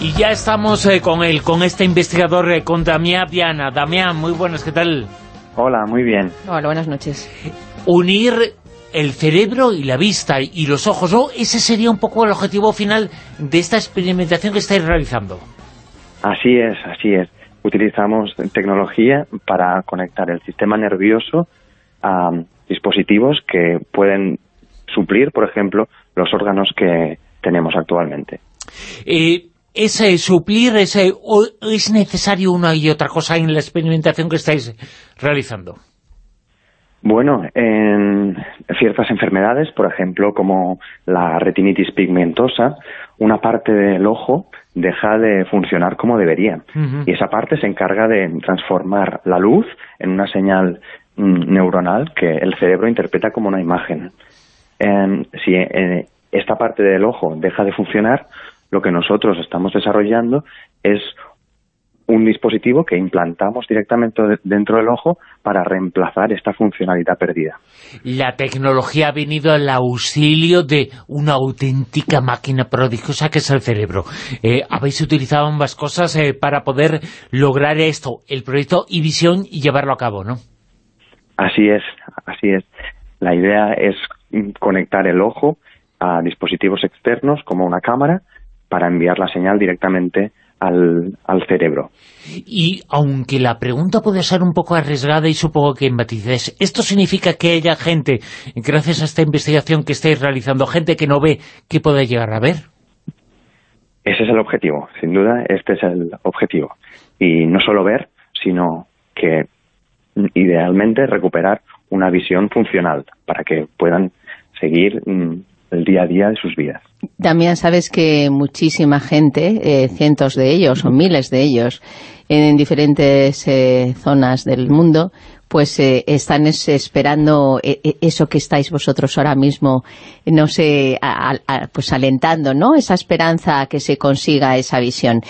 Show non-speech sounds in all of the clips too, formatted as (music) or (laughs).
Y ya estamos eh, con él, con este investigador, eh, con Damián Viana. Damián, muy buenas, ¿qué tal? Hola, muy bien. Hola, buenas noches. Unir el cerebro y la vista y los ojos, ¿no? Ese sería un poco el objetivo final de esta experimentación que estáis realizando. Así es, así es. Utilizamos tecnología para conectar el sistema nervioso a dispositivos que pueden suplir, por ejemplo, los órganos que tenemos actualmente. Eh, ¿Es suplir, ese, o es necesario una y otra cosa en la experimentación que estáis realizando? Bueno, en ciertas enfermedades, por ejemplo, como la retinitis pigmentosa, una parte del ojo deja de funcionar como debería. Y esa parte se encarga de transformar la luz en una señal mm, neuronal que el cerebro interpreta como una imagen. si eh, esta parte del ojo deja de funcionar, lo que nosotros estamos desarrollando es un dispositivo que implantamos directamente dentro del ojo para reemplazar esta funcionalidad perdida. La tecnología ha venido al auxilio de una auténtica máquina prodigiosa que es el cerebro. Eh, habéis utilizado ambas cosas eh, para poder lograr esto, el proyecto y visión y llevarlo a cabo, ¿no? Así es, así es. La idea es conectar el ojo a dispositivos externos como una cámara para enviar la señal directamente al, cerebro. Y aunque la pregunta puede ser un poco arriesgada y supongo que embatices, ¿esto significa que haya gente, gracias a esta investigación que estáis realizando, gente que no ve, que pueda llegar a ver? Ese es el objetivo, sin duda, este es el objetivo. Y no solo ver, sino que idealmente recuperar una visión funcional para que puedan seguir mm, el día a día de sus vidas. También sabes que muchísima gente, eh, cientos de ellos o miles de ellos, en diferentes eh, zonas del mundo, pues eh, están esperando eh, eh, eso que estáis vosotros ahora mismo, no sé, pues alentando, ¿no? Esa esperanza a que se consiga esa visión.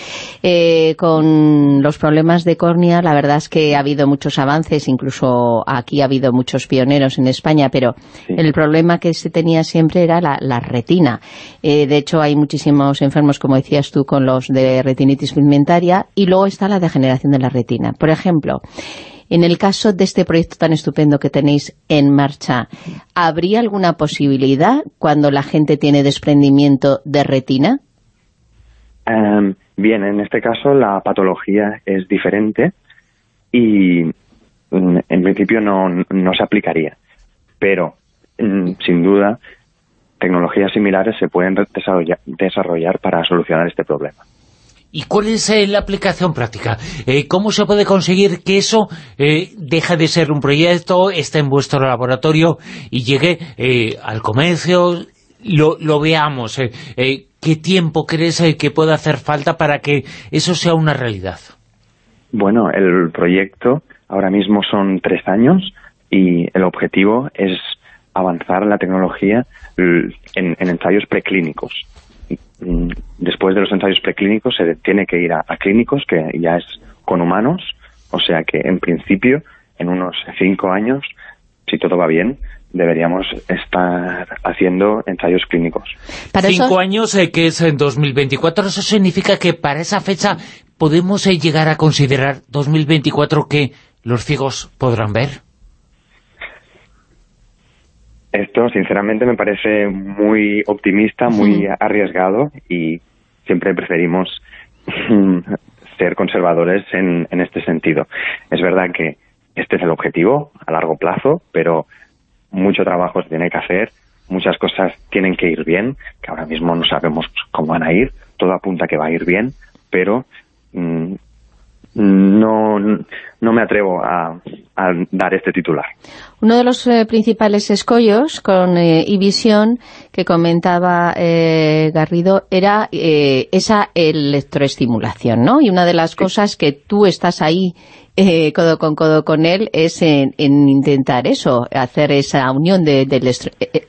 con los problemas de córnea, la verdad es que ha habido muchos avances, incluso aquí ha habido muchos pioneros en España, pero el problema que se tenía siempre era la, la retina. de hecho, hay muchísimos enfermos, como decías tú, con los de retinitis pigmentaria, y luego está la degeneración de la retina. Por ejemplo, en el caso de este proyecto tan estupendo que tenéis en marcha, ¿habría alguna posibilidad cuando la gente tiene desprendimiento de retina? Em, bien, en este caso la patología es diferente y mm, en principio no, se aplicaría. Pero, mm, sin duda, tecnologías similares se pueden desarrollar para solucionar este problema. ¿Y cuál es eh, la aplicación práctica? Eh, ¿Cómo se puede conseguir que eso eh, deje de ser un proyecto, esté en vuestro laboratorio y llegue al comercio, lo, lo veamos? ¿Qué tiempo crees que puede hacer falta para que eso sea una realidad? Bueno, el proyecto ahora mismo son tres años y el objetivo es avanzar la tecnología en ensayos preclínicos. Mm, después de los ensayos preclínicos se tiene que ir a, clínicos, que ya es con humanos, o sea que en principio, en unos cinco años, si todo va bien, deberíamos estar haciendo ensayos clínicos. Cinco años, eh, que es en 2024, ¿eso significa que para esa fecha podemos eh, llegar a considerar 2024 que los ciegos podrán ver? Esto, sinceramente, me parece muy optimista, muy arriesgado y siempre preferimos (laughs) ser conservadores en, en este sentido. Es verdad que este es el objetivo a largo plazo, pero mucho trabajo se tiene que hacer, muchas cosas tienen que ir bien, que ahora mismo no sabemos cómo van a ir, todo apunta que va a ir bien, pero mm, no, no me atrevo a, dar este titular. Uno de los eh, principales escollos con eh, que comentaba eh, Garrido era eh, esa electroestimulación, ¿no? Y una de las cosas que tú estás ahí codo con codo con él es en, intentar eso, hacer esa unión de,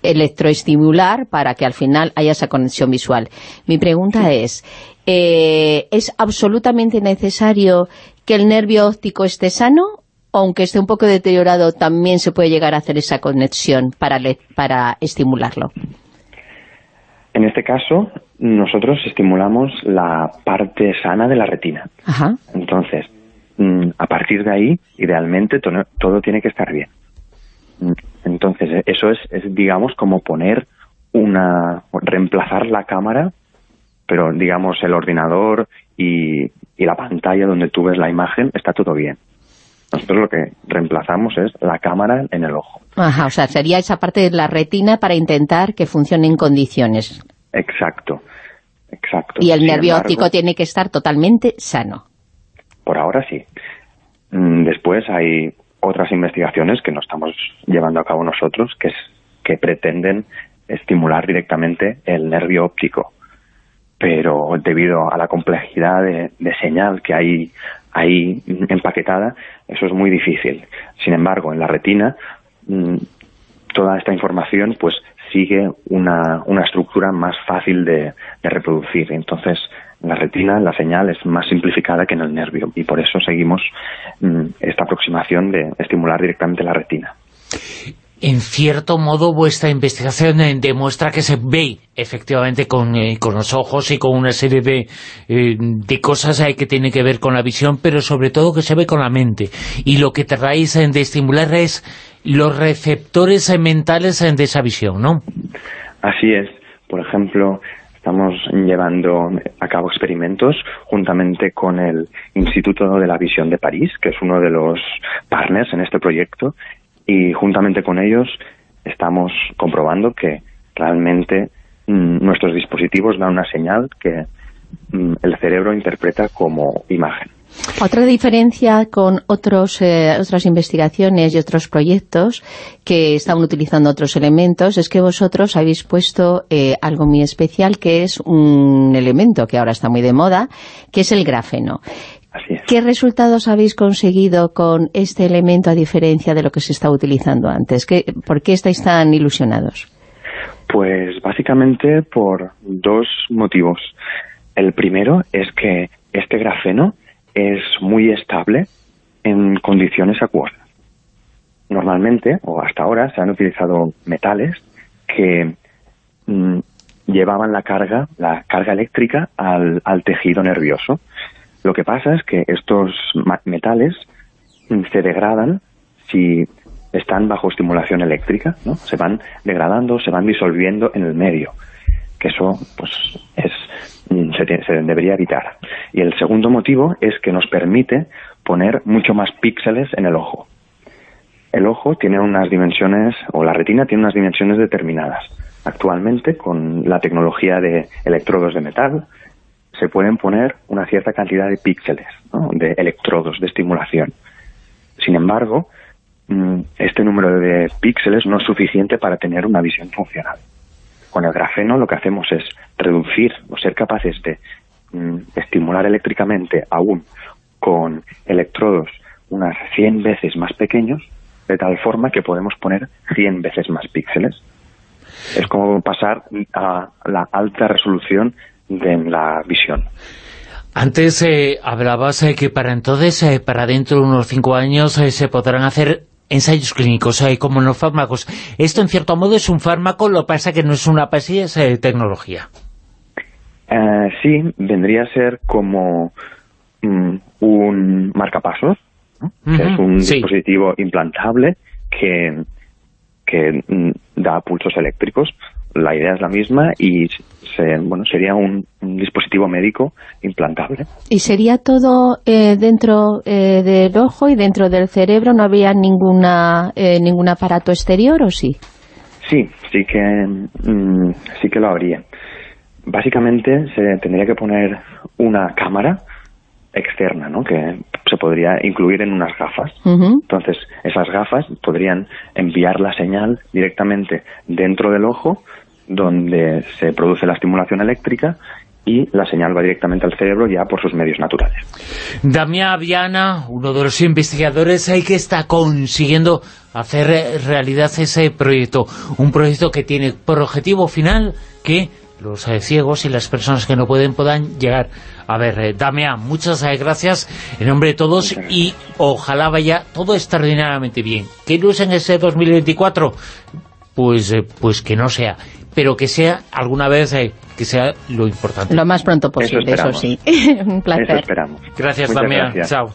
electroestimular para que al final haya esa conexión visual. Mi pregunta es, ¿es absolutamente necesario que el nervio óptico esté sano aunque esté un poco deteriorado, también se puede llegar a hacer esa conexión para, para estimularlo. En este caso, nosotros estimulamos la parte sana de la retina. Entonces, mm, a partir de ahí, idealmente, todo, tiene que estar bien. Mm, entonces, eso es, digamos, como poner una... reemplazar la cámara, pero, digamos, el ordenador y la pantalla donde tú ves la imagen, está todo bien. Nosotros lo que reemplazamos es la cámara en el ojo. Ajá, o sea, sería esa parte de la retina para intentar que funcione en condiciones. Exacto, exacto. Y el nervio óptico tiene que estar totalmente sano. Por ahora sí. Mm, después hay otras investigaciones que no estamos llevando a cabo nosotros, que, es, que pretenden estimular directamente el nervio óptico. Pero debido a la complejidad de, de señal que hay ahí empaquetada, eso es muy difícil. Sin embargo, en la retina, mm, toda esta información pues sigue una, una estructura más fácil de, reproducir. Entonces, en la retina la señal es más simplificada que en el nervio y por eso seguimos mm, esta aproximación de estimular directamente la retina en cierto modo vuestra investigación eh, demuestra que se ve efectivamente eh, con, los ojos y con una serie de, eh, cosas que tienen que ver con la visión, pero sobre todo que se ve con la mente. Y lo que tratáis de estimular es los receptores mentales de esa visión, ¿no? Así es. Por ejemplo, estamos llevando a cabo experimentos juntamente con el Instituto de la Visión de París, que es uno de los partners en este proyecto, y juntamente con ellos estamos comprobando que realmente mm, nuestros dispositivos dan una señal que mm, el cerebro interpreta como imagen. Otra diferencia con otros, eh, otras investigaciones y otros proyectos que están utilizando otros elementos es que vosotros habéis puesto eh, algo muy especial que es un elemento que ahora está muy de moda, que es el grafeno. ¿Qué resultados habéis conseguido con este elemento a diferencia de lo que se estaba utilizando antes? ¿Por qué estáis tan ilusionados? Pues básicamente por dos motivos. El primero es que este grafeno es muy estable en condiciones acuosas. Normalmente, o hasta ahora, se han utilizado metales que mm, llevaban la carga, la carga eléctrica al tejido nervioso. Lo que pasa es que estos metales se degradan si están bajo estimulación eléctrica, ¿no? Se van degradando, se van disolviendo en el medio, que eso pues es se, debería evitar. Y el segundo motivo es que nos permite poner mucho más píxeles en el ojo. El ojo tiene unas dimensiones, o la retina tiene unas dimensiones determinadas. Actualmente, con la tecnología de electrodos de metal, se pueden poner una cierta cantidad de píxeles, de electrodos de estimulación. Sin embargo, mm, este número de píxeles no es suficiente para tener una visión funcional. Con el grafeno lo que hacemos es reducir o ser capaces de mm, estimular eléctricamente aún con electrodos unas 100 veces más pequeños, de tal forma que podemos poner 100 veces más píxeles. Es como pasar a la alta resolución de la visión. Antes eh, hablabas eh, que para entonces, eh, para dentro de unos cinco años, se podrán hacer ensayos clínicos, como en los fármacos. Esto, en cierto modo, es un fármaco, lo que pasa que no es una pastilla, es tecnología. sí, vendría a ser como mm, un marcapasos, que es un dispositivo implantable que, que mm, da pulsos eléctricos la idea es la misma y bueno sería un, dispositivo médico implantable. ¿Y sería todo eh, dentro eh, del ojo y dentro del cerebro? ¿No había ninguna eh, ningún aparato exterior o sí? Sí, sí que, mm, sí que lo habría. Básicamente se tendría que poner una cámara externa, ¿no? que se podría incluir en unas gafas. Entonces, esas gafas podrían enviar la señal directamente dentro del ojo donde se produce la estimulación eléctrica y la señal va directamente al cerebro ya por sus medios naturales. Damián Viana, uno de los investigadores ahí que está consiguiendo hacer realidad ese proyecto, un proyecto que tiene por objetivo final que los eh, ciegos y las personas que no pueden puedan llegar. A ver, eh, Damián, muchas eh, gracias en nombre de todos y ojalá vaya todo extraordinariamente bien. Que en ese 2024, pues, pues que no sea, pero que sea alguna vez que sea lo importante. Lo más pronto posible, eso, sí. (laughs) Un placer. Eso esperamos. Gracias, Damián. Chao.